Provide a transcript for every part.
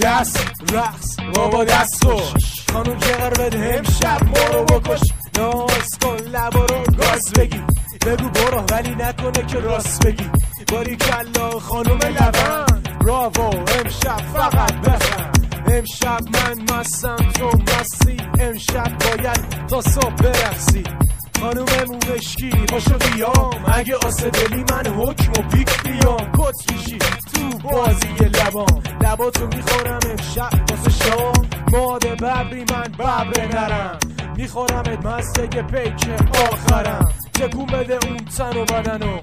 دست رقص بابا دست خوش خانم که بده امشب ما رو بکش. ناز کن لبا رو گاز بگی. بگو برو ولی نکنه که راست بگی. باری کلا خانم لبن. براوو امشب فقط بخن. امشب من مستم تو مستی. امشب باید تا صبح برقصی. خانوم موشکی پاشو بیام. اگه آسه دلی من حکم و پیک بیام. کت میشی تو بازی لبام. لباتو می‌خورم امشب واسه شام ماده ببری من ببر نرم می‌خورم مسته پیک آخرم. تکون بده اون تن و بدنو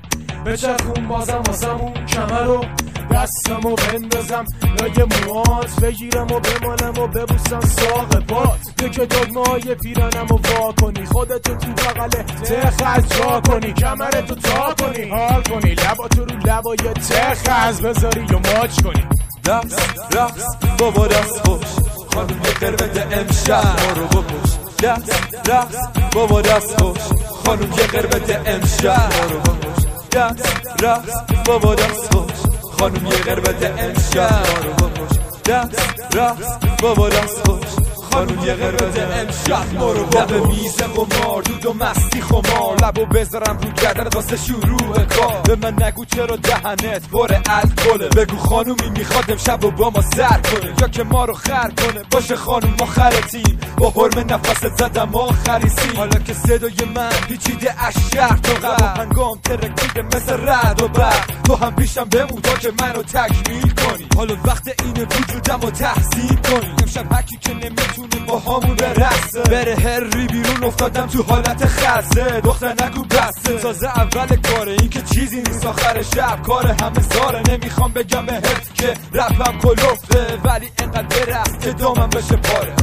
بچرخون بازم واسم اون کمر رو. دستم و بندازم لای موات بگیرم و بمانم و ببوسم ساق بات که دگمه های پیرانم و وا کنی. خودتو تو بغل تخز جا کنی. کمرتو تا کنی. حال کنی. لباتو رو لبای تخز بذاری و ماچ کنی. دست رقص بابا دست خوش خانم قربت امشب ما رو بکش دست رقص بابا دست خوش خانم یه قربت امشب ما رو بکش دست رقص بابا دست خوش خانم یه قربت امشب ما رو بکش دست رقص بابا دست خوش خانوم یه قربت امشب ما رو لب میز قمار دود و مستی خمار لبو بذارم رو گردن واسه شروع کار. به من نگو چرا دهنت پر الکله بگو خانومی می‌خواد امشب و با ما سر کنه. یا که ما رو خر کنه. باشه خانوم ما خرتیم. با حرم نفست زدم ما خریسیم. حالا که صدای من پیچیده از شهر تا قبل هنگام ترکیده مثل رد و برد تو هم پیشم بمون تا که منو تکمیل کنی. حالا وقت این وجودم رو تحصیل کنی. امشب هکی که نمی‌تونه با همون برسه بره هری بیرون افتادم تو حالت خسته. دختر نگو بسته. سازه اول کاره این که چیزی نیست. آخر شب کار همه زاره. نمی‌خوام بگم بهت که رفم کلفته. ولی انقدر برس که دامم بشه پاره.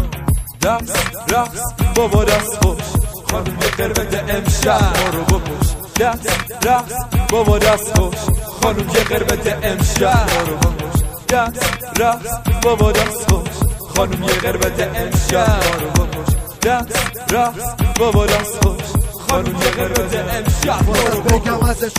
دست رقص. بابا دست خوش خانم قربت امشب. ما رو بکش دست رقص. بابا دست خوش خانم قربت امشب. ما رو بکش دست رقص. بابا دست خوش خانم یه قربت امشب. رو بکش دست بابا دست خوش خانم یه قربت امشب. ما رو بگم ازش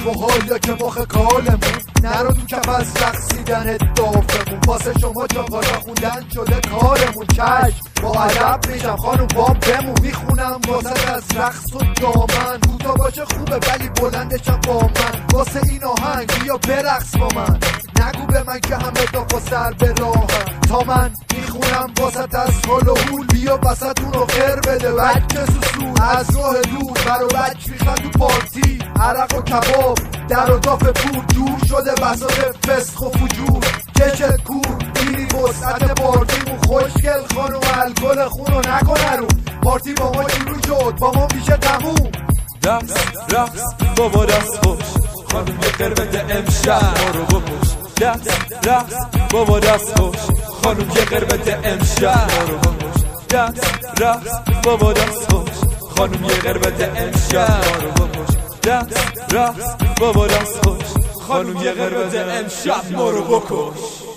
یا که مخ کالمون. نرو تو کف از رقصیدن دافمون واسه شما جاقالا خوندن شده کارمون. چشم با عجب میشم خانم با بمون. می‌خونم واسه از رقص و دامن. کوتا باشه خوبه ولی بلندشم با من. واسه این آهنگ بیا برقص با من. نگو به من که همه دا سر به راهم تا من می‌خونم واسه از حال و حول بیا وسط اونو خیر بده. بچه سوسول از راه دور برو بچ می‌خواد تو پارتی. عرق و کباب در و پول جور شده بساط فسخ و فجور. کشت کور بیری وسعت پارتیمون خوشگل خانم الکل خونو نکنه رو پارتی با ما شروع شد با ما میشه تموم. دست رقص بابا دست خوش خانم قربت امشب ما رو بکش. دست رقص بابا دست خوش خانم یه قربت امشب. دست رقص بابا دست خوش. خانم یه قربت امشب. دست رقص بابا دست خوش. خانم یه قربت امشب. ما رو بکش.